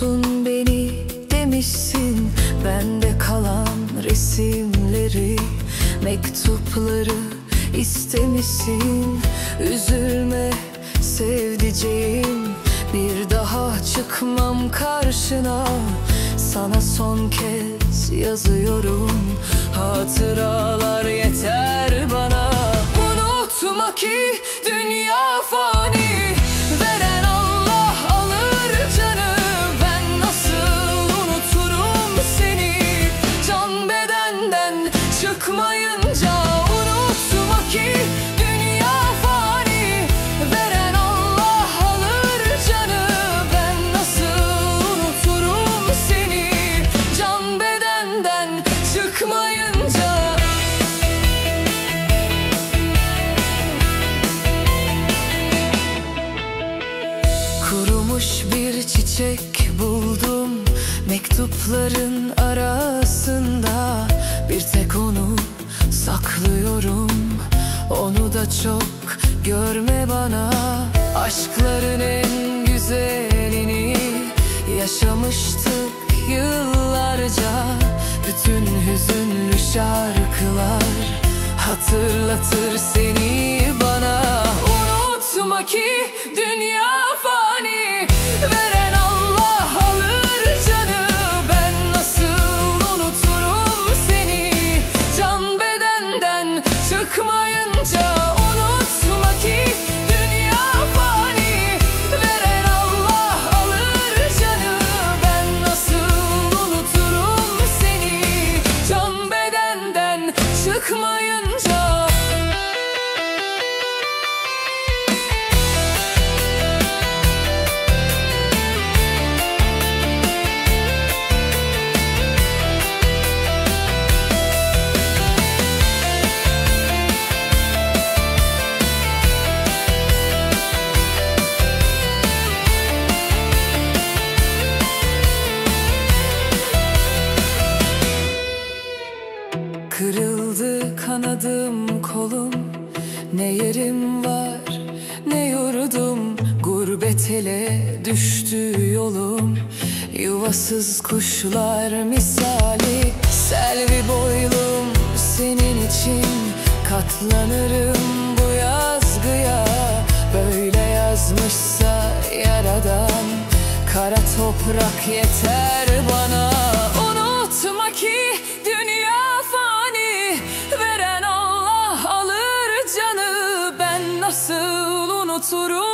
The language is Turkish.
musun beni demişsin. Bende kalan resimleri Mektupları istemişsin. Üzülme sevdiceğim. Bir daha çıkmam karşına. Sana son kez yazıyorum. Hatıralar yeter bana. Unutma ki dünya fani. Kurumuş bir çiçek buldum Mektupların arasında. Bir tek onu saklıyorum Onu da çok görme bana. Aşkların en güzelini Yaşamıştık yıllarca. Bütün hüzünlü şarkılar Hatırlatır seni bana. Unutma ki dünya Veren Allah alır canı. Ben nasıl unuturum seni? Can bedenden çıkmayınca Kırıldı kanadım kolum. Ne yerim var ne yurdum. Gurbet ele düştü yolum. Yuvasız kuşlar misali. Selvi boylum senin için. Katlanırım bu yazgıya. Böyle yazmışsa yaradan. Kara toprak yeter mahsurum